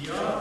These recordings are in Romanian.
Iată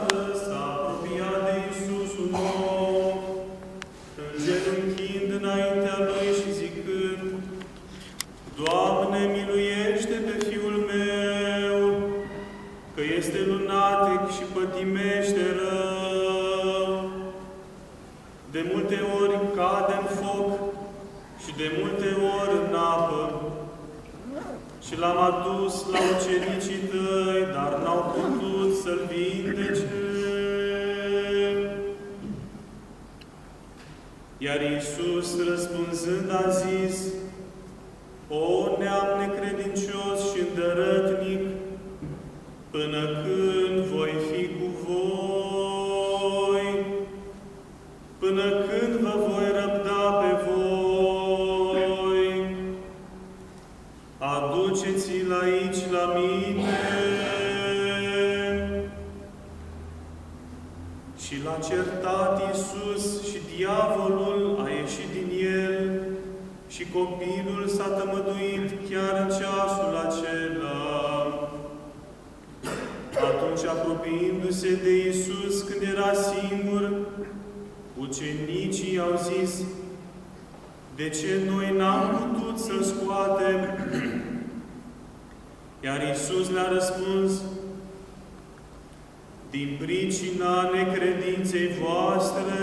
pricina necredinței voastre,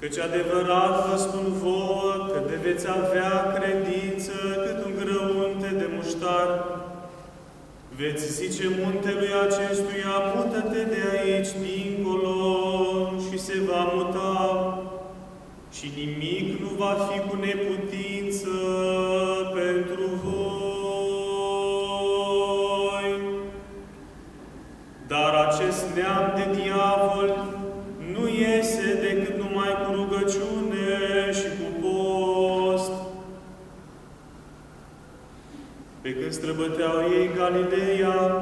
Căci adevărat vă spun vouă că de veți avea credință cât un grăunte de muștar, veți zice muntelui acestuia, mută-te de aici dincolo și se va muta. Și nimic nu va fi cu neputință Galileea,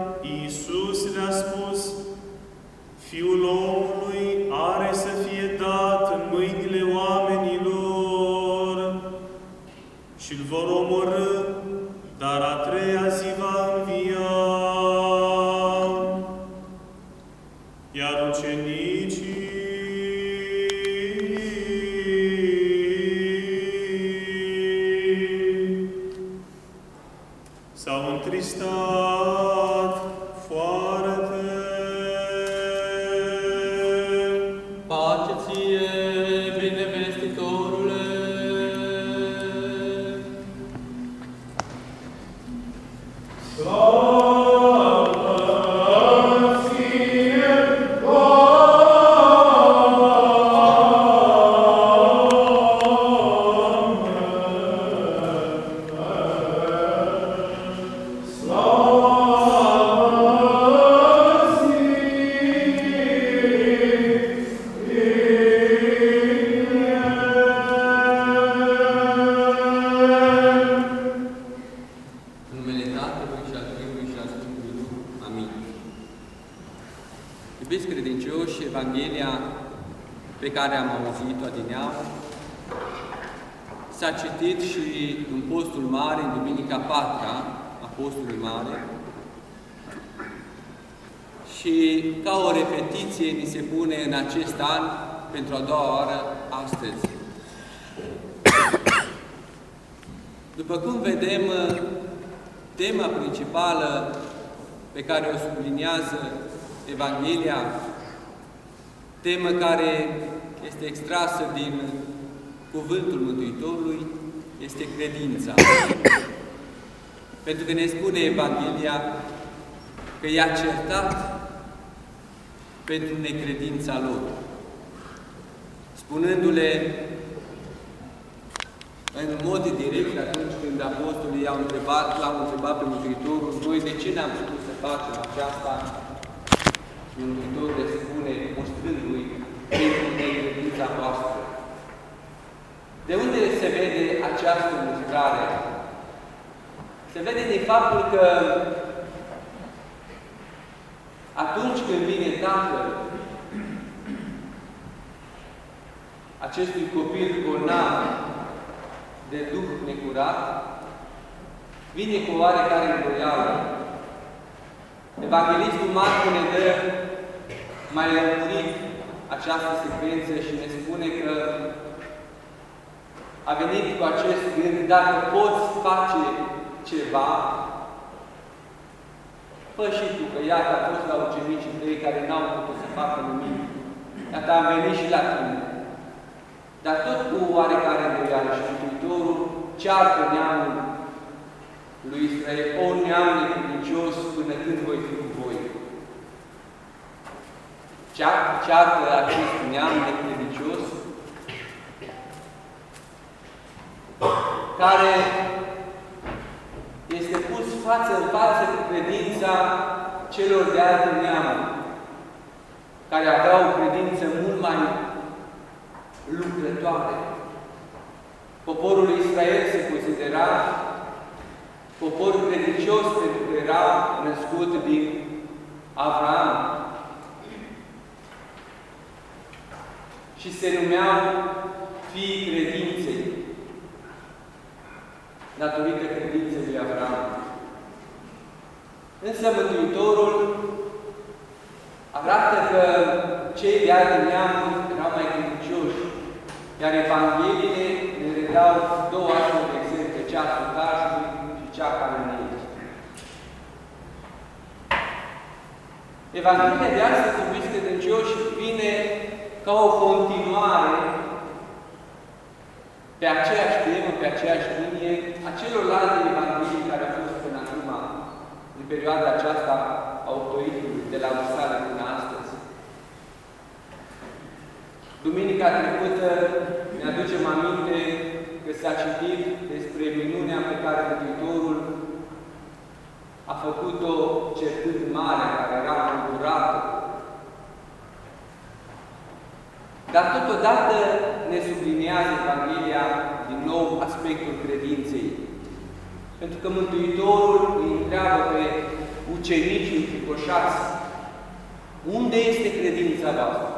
ca o repetiție ni se pune în acest an, pentru a doua oară, astăzi. După cum vedem, tema principală pe care o subliniază Evanghelia, temă care este extrasă din Cuvântul Mântuitorului, este credința. Pentru că ne spune Evanghelia că i-a certat pentru necredința lor, spunându-le în mod direct, atunci când apostolii i-au întrebat, l-au întrebat pe Mântuitorul, noi de ce ne-am putut să facem aceasta? Și Mântuitorul le spune, mostrându-i pentru necredința voastră. De unde se vede această mustrare? Se vede din faptul că atunci când vine Tatăl acestui copil bolnav de Duh necurat, vine cu oarecare îndoială. Evanghelistul Marcu ne dă mai lămurit această secvență și ne spune că a venit cu acest gând, dacă poți face ceva, fă și tu, că iată a fost la ucenicii tăi care n-au putut să facă nimic. Iată am venit și la tine. Dar tot cu oarecare îndoială și Mântuitorul ceartă neamul lui Israel, o neam necredincios până când voi fi cu voi. Ceartă acest neam necredincios care este pus față în față cu credința celor de alte neamuri, care aveau o credință mult mai lucrătoare. Poporul Israel se considera popor credincios pentru că era născut din Avram. Și se numeau fii credinței, datorită credinței lui Avram. Însă Mântuitorul arată că cei de alte neamuri erau mai credincioși, iar Evangheliile ne redau două astfel de exemple, cea a sucașului și cea care ne Evanghelia de astăzi, iubiți credincioși, vine ca o continuare pe aceeași temă, pe aceeași linie, a celorlalte Evanghelii care au fost până acum, în perioada aceasta a autoritului, de la Lusale până astăzi. Duminica trecută ne aducem aminte că s-a citit despre minunea pe care Mântuitorul a făcut-o certând mare, care era îngurată. Dar totodată ne subliniază Evanghelia din nou aspectul credinței. Pentru că Mântuitorul îi întreabă pe ucenicii înfricoșați, unde este credința voastră?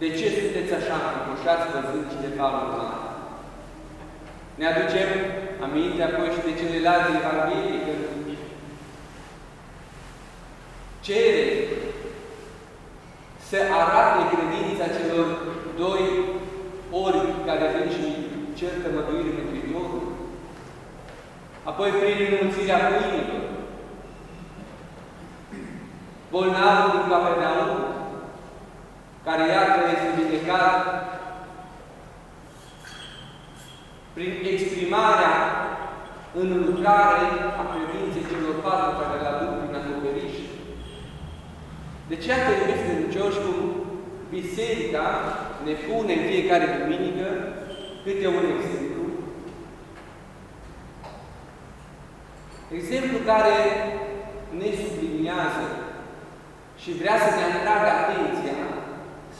De ce sunteți așa înfricoșați văzând cineva mare? Ne aducem aminte apoi și de celelalte Evanghelii, când cere să arate credința celor doi ori care vin și cer tămăduire Mântuitorul, apoi prin renunțirea pâinilor, bolnavul din Capernaum, care iată este vindecat prin exprimarea în lucrare a credinței celor patru care le aduc prin acoperiș. Deci, iată, iubiți credincioși, cum Biserica ne pune în fiecare duminică câte un exemplu. Exemplu care ne subliniază și vrea să ne atragă atenția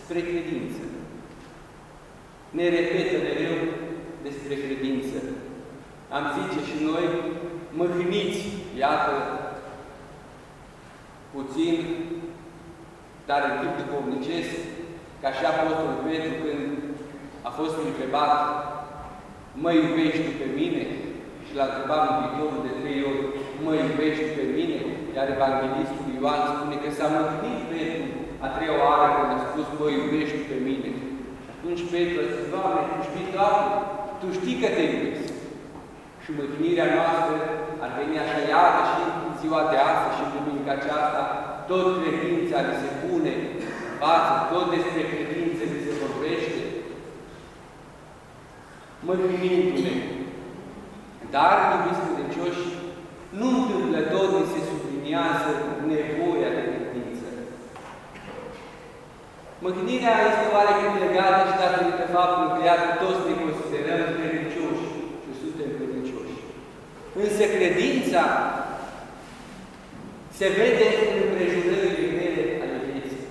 spre credință. Ne repetă mereu despre credință. Am zice și noi, mâhniți, iată, puțin, dar în timp duhovnicesc, ca și Apostolul Petru când a fost întrebat, mă iubești pe mine? Și l-a întrebat Mântuitorul de trei ori, mă iubești pe mine? Iar Evanghelistul Ioan spune că s-a mâhnit Petru a treia oară când a spus, mă iubești pe mine. Și atunci Petru a zis, Doamne, Tu știi, Doamne, Tu știi că te iubesc. Și mâhnirea noastră ar veni așa iară și în ziua de astăzi și în duminica aceasta, tot credința ne se pune în față, tot despre credință ne se vorbește, mâhnindu-ne. Dar, iubiți credincioși, nu întâmplător ne se subliniază nevoia de credință. Mâhnirea este oarecum legată și datorită faptului că iată toți ne considerăm credincioși și suntem credincioși. Însă credința se vede în împrejurările mele ale vieții.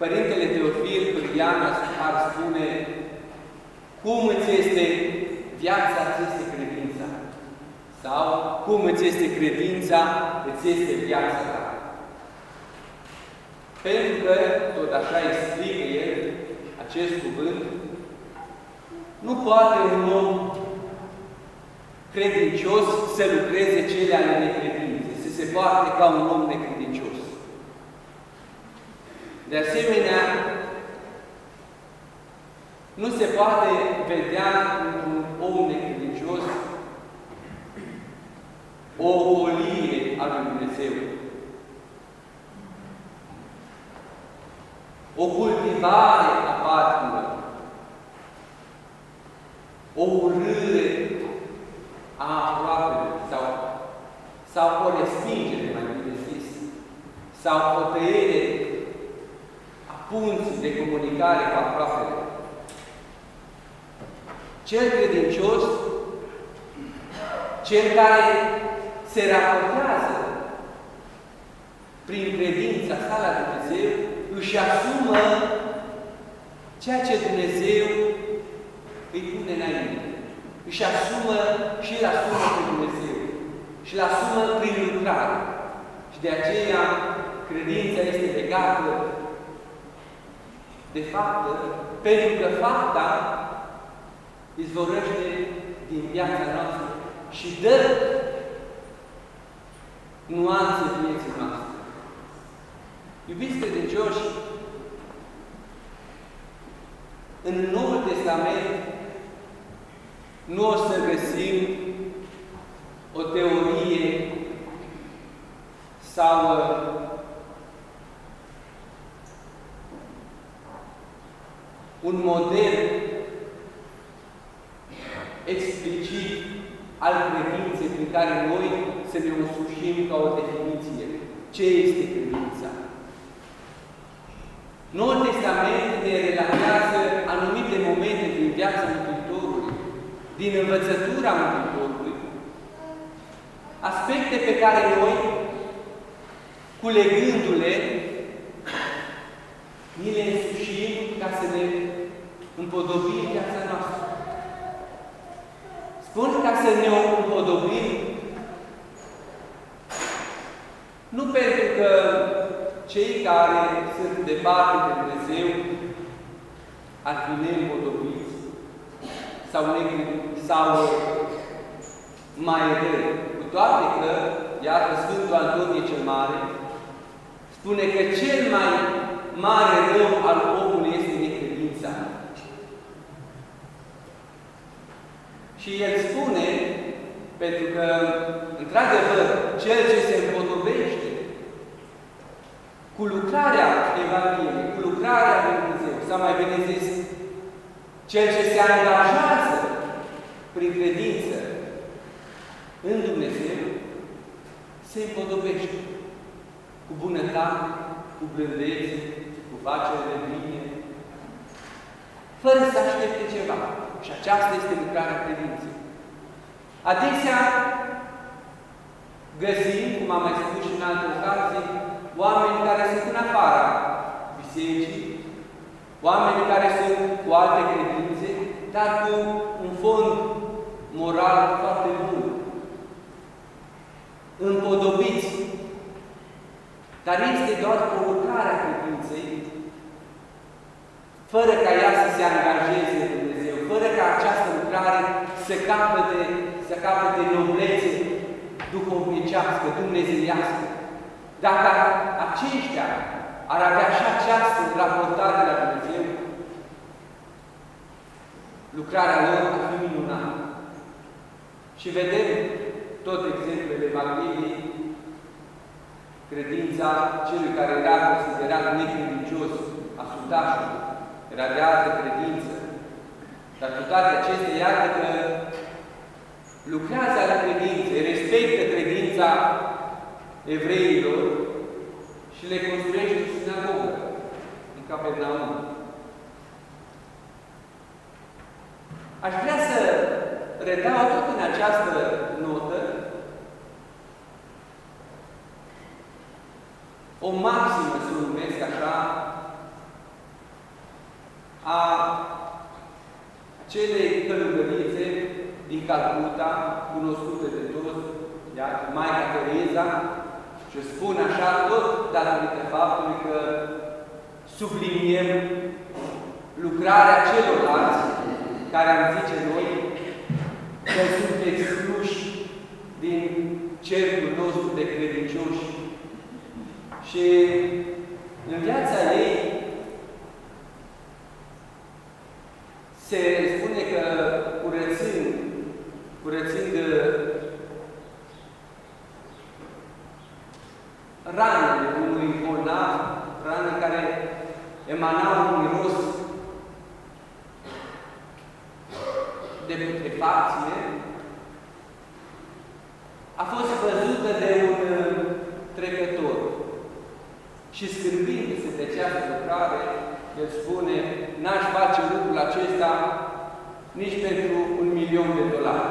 Părintele Teofil Cârdian ar spune cum îți este viața, îți este credința. Sau cum îți este credința, îți este viața ta. Pentru că, tot așa explică el acest cuvânt, nu poate un om credincios să lucreze cele ale necredinței. foarte ca un om necredincios. De asemenea, nu se poate vedea într-un om necredincios o olie a lui Dumnezeu. O cultivare a patimilor. O urâre a aproapelor sau, sau o respingere, mai bine zis, sau o tăiere a punții de comunicare cu aproapele. Cel credincios, cel care se raportează prin credința sa la Dumnezeu, își asumă ceea ce Dumnezeu îi pune înainte. Își asumă și îl asumă pe Dumnezeu. Și îl asumă prin lucrare. Și de aceea credința este legată de faptă, pentru că fapta izvorăște din viața noastră și dă nuanțe vieții noastre. Iubiți credincioși, în Noul Testament nu o să găsim o teorie sau un model explicit al credinței prin care noi să ne însușim ca o definiție. Ce este credința? Noul Testament ne relatează anumite momente din viața Mântuitorului, din învățătura Mântuitorului, aspecte pe care noi, culegându-le, ni le însușim ca să ne împodobim viața noastră. Spun ca să ne o împodobim nu pentru că cei care sunt departe de Dumnezeu ar fi neîmpodobiți sau, ne, sau mai rău. Cu toate că, iată, Sfântul Antonie cel Mare spune că cel mai mare rău al omului este necredința. Și el spune, pentru că, într-adevăr, cel ce se împodobește cu lucrarea Evangheliei, cu lucrarea Lui Dumnezeu, sau mai bine zis, cel ce se angajează prin credință în Dumnezeu, se împodobește cu bunătate, cu blândețe, cu facere de bine, fără să aștepte ceva. Și aceasta este lucrarea credinței. Adesea găsim, cum am mai spus și în alte ocazii, oameni care sunt în afara bisericii, oameni care sunt cu alte credințe, dar cu un fond moral foarte bun. Împodobiți. Dar este doar o lucrare a credinței, fără ca ea să se angajeze în Dumnezeu, fără ca această lucrare să capete, să capete noblețe duhovnicească, dumnezeiască. Dacă aceștia ar avea și această raportare la Dumnezeu, lucrarea lor ar fi minunată. Și vedem tot exemplele Evangheliei, credința celui care era considerat necredincios, asutașul, era de altă credință. Dar cu toate acestea, iată că lucrează la credință, respectă credința evreilor și le construiește o sinagogă în Capernaum. Aș vrea să redau tot în această notă o maximă, să o numesc așa, a celei călugărițe din Calcuta, cunoscute de toți, iar Maica Tereza, și spun așa tot datorită faptului că subliniem lucrarea celorlalți care am zice noi că sunt excluși din cercul nostru de credincioși. Și în viața ei se spune că curățind, curățind ranele unui bolnav, rane care emanau un miros de putrefacție, a fost văzută de un uh, trecător. Și scârbindu-se de această lucrare, el spune, n-aș face lucrul acesta nici pentru un milion de dolari.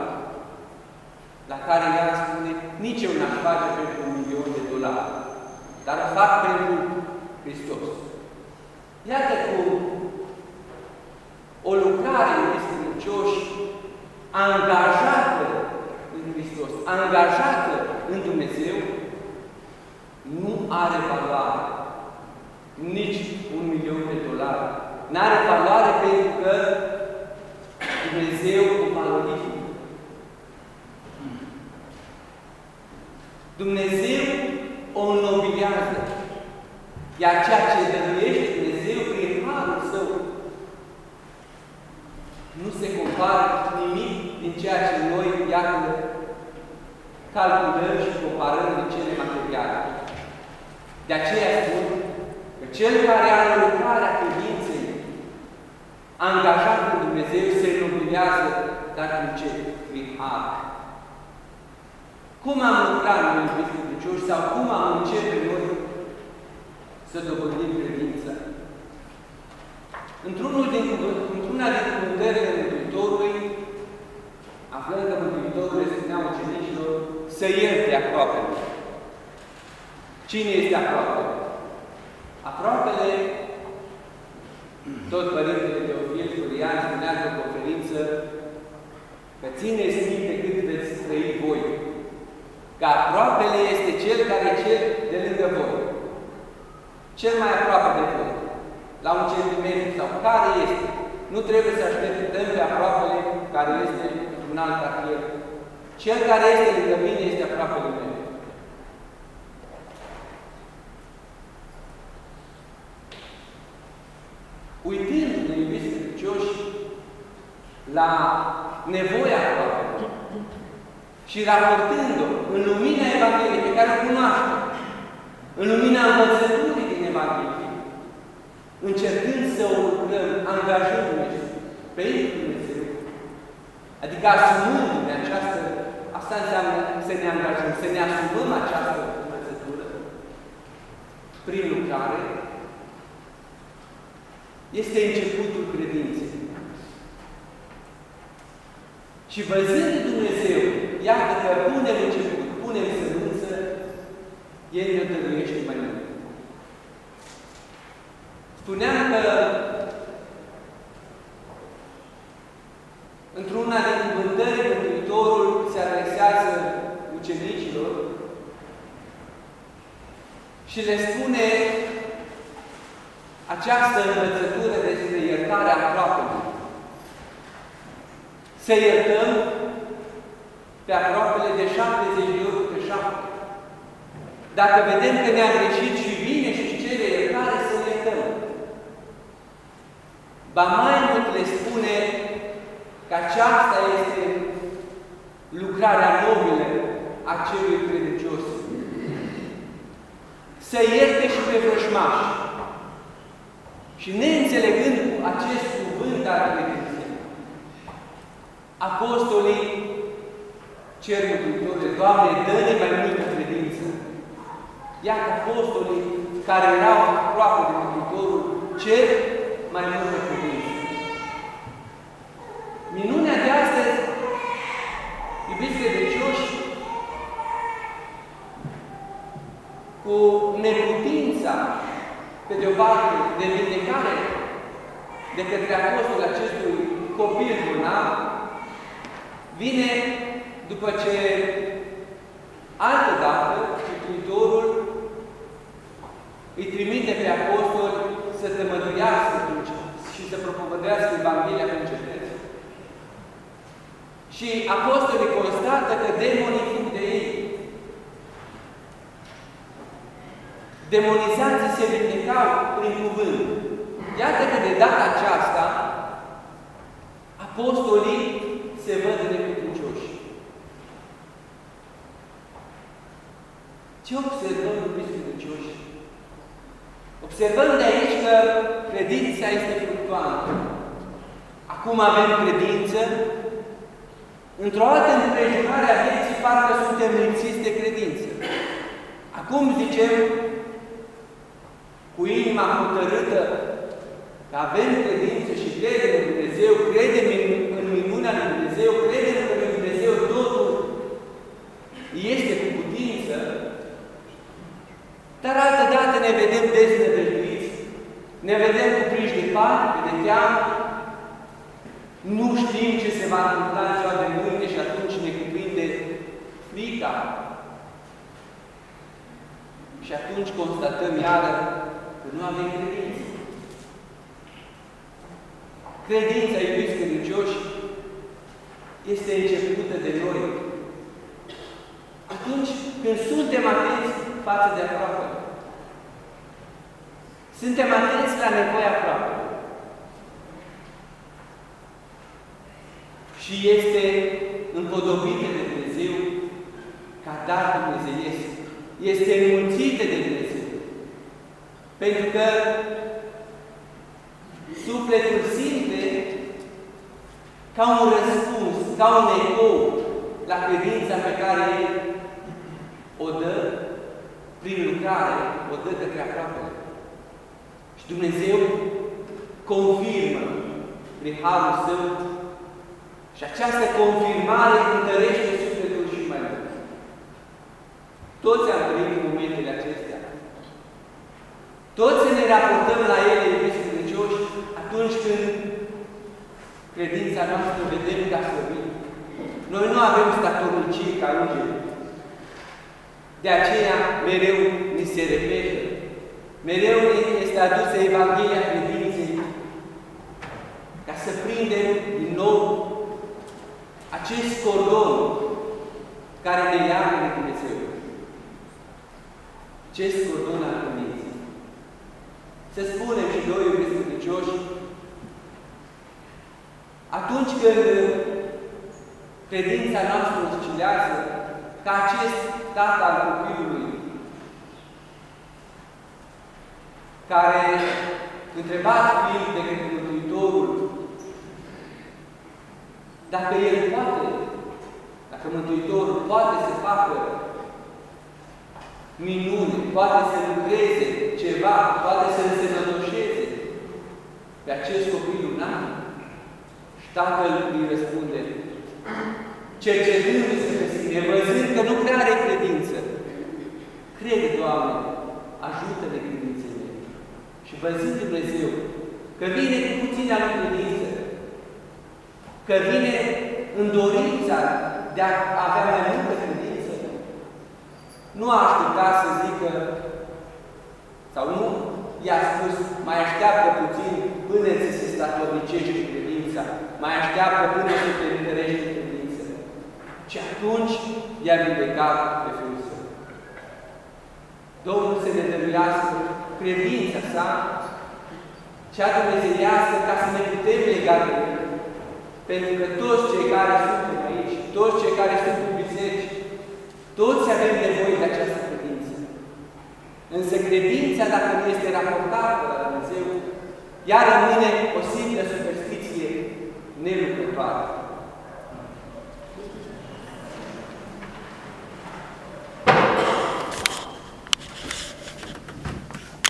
La care ea spune, nici eu n-aș face pentru un milion de dolari, dar o fac pentru Hristos. Iată cum o lucrare în credincioși angajată în Hristos, angajată în Dumnezeu, nu are valoare. Nici un milion de dolari. Nu are valoare pentru că Dumnezeu o valorifică. Dumnezeu o înnobilează. Iar ceea ce dăruiește Dumnezeu prin harul Său nu se compară nimic din ceea ce noi, iată, calculăm și comparăm din cele materiale. De aceea spun că cel care are lucrarea credinței, angajat cu Dumnezeu, se nubilează, dar în ce? Prin har. Cum am lucrat noi, iubiți credincioși, sau cum am începe noi să dobândim credința? Într-unul din, într-una din cuvântările Mântuitorului, aflăm că Mântuitorul le spunea ucenicilor să ierte aproape. Cine este aproape? Aproapele, tot Părintele Teofil Florian spunea într-o conferință că țineți minte cât veți trăi voi, că aproapele este cel care e cel de lângă voi, cel mai aproape de voi, la un centimetru sau care este. Nu trebuie să așteptăm pe aproapele care este un alt cartier. Cel care este lângă mine este aproape de mine. Uitându-ne, iubiți credincioși, la nevoia aproape și raportând-o în lumina Evangheliei pe care o cunoaștem, în lumina învățăturii din Evanghelie, încercând să o lucrăm, angajându-ne pentru Dumnezeu, adică asumându-ne această, asta înseamnă să ne angajăm, să ne asumăm această învățătură prin lucrare, este începutul credinței. Și văzând Dumnezeu, iată că punem început, punem sămânță, El ne dăruiește mai mult. Spuneam că într-una din cuvântări Mântuitorul se adresează ucenicilor și le spune această învățătură despre iertarea aproapelui. Să iertăm pe aproapele de 70 de ori pe 7. Dacă vedem că ne-am greșit și vine și își cere iertare, să ne iertăm. Ba mai mult le spune că aceasta este lucrarea nobilă a celui credincios. Să ierte și pe vrăjmași. Și neînțelegând cu acest cuvânt al credinței, apostolii cer Mântuitorul, Doamne, dă-ne mai multă credință. Iată apostolii care erau aproape de Mântuitorul, cer mai multă credință. Minunea de astăzi, iubiți credincioși, cu neputința, pe de o parte, de vindecare de către apostol acestui copil bolnav, vine după ce altă dată Mântuitorul îi trimite pe apostol să tămăduiască și să propovădească Evanghelia în cetăți. Și apostolii constată că demonii fug de ei. demonizații se vindecau prin cuvânt. Iată că de data aceasta, apostolii se văd neputincioși. Ce observăm, iubiți credincioși? Observăm de aici că credința este fluctuantă. Acum avem credință, într-o altă împrejurare a vieții parcă suntem lipsiți de credință. Acum zicem, cu inima hotărâtă, că avem credință și credem în Dumnezeu, credem în, în minunea lui Dumnezeu, credem că lui Dumnezeu totul este cu putință, dar altă dată ne vedem deznădăjduiți, ne vedem cuprinși de panică, de teamă, nu știm ce se va întâmpla în ziua de mâine și atunci ne cuprinde frica. Și atunci constatăm iară că nu avem credință. Credința, iubiți credincioși, este începută de noi. Atunci când suntem atenți față de aproape. Suntem atenți la nevoia aproape. Și este împodobită de Dumnezeu ca dar dumnezeiesc. Este înmulțită de Dumnezeu. Pentru că sufletul simte ca un răspuns, ca un ecou la credința pe care o dă prin lucrare, o dă către aproapele. Și Dumnezeu confirmă prin Harul Său și această confirmare întărește sufletul și mai mult. Toți am trăit momentele acestea. Toți ne raportăm la ele, iubiți credincioși, atunci când credința noastră vedem ca slăbit. Noi nu avem statornicii ca îngeri. De aceea, mereu ni se repetă, mereu este adusă Evanghelia credinței, ca să prindem din nou acest cordon care ne leagă de Dumnezeu. Acest cordon al credinței. Să spunem și noi, iubiți credincioși, atunci când credința noastră oscilează, ca acest tată al copilului, care, întrebat fiind de către Mântuitorul, dacă El poate, dacă Mântuitorul poate să facă minune, poate să lucreze ceva, poate să însemnătoșeze pe acest copil lunar, și Tatăl îi răspunde, cercetându-se pe sine, văzând că nu prea are credință. Crede, Doamne, ajută-ne credințele. Și văzând Dumnezeu că vine cu puțină credință, că vine în dorința de a avea mai multă credință, nu a așteptat să zică, sau nu i-a spus, mai așteaptă puțin până ți se statornicește credința, mai așteaptă până să te întărește credința. Și atunci i-a vindecat pe Fiul Său. Domnul să ne dăruiască credința sa, cea dumnezeiască, ca să ne putem lega de El. Pentru că toți cei care suntem aici, toți cei care sunt în biserici, toți avem nevoie de această credință. Însă credința, dacă nu este raportată la Dumnezeu, ea rămâne o simplă superstiție nelucrătoare.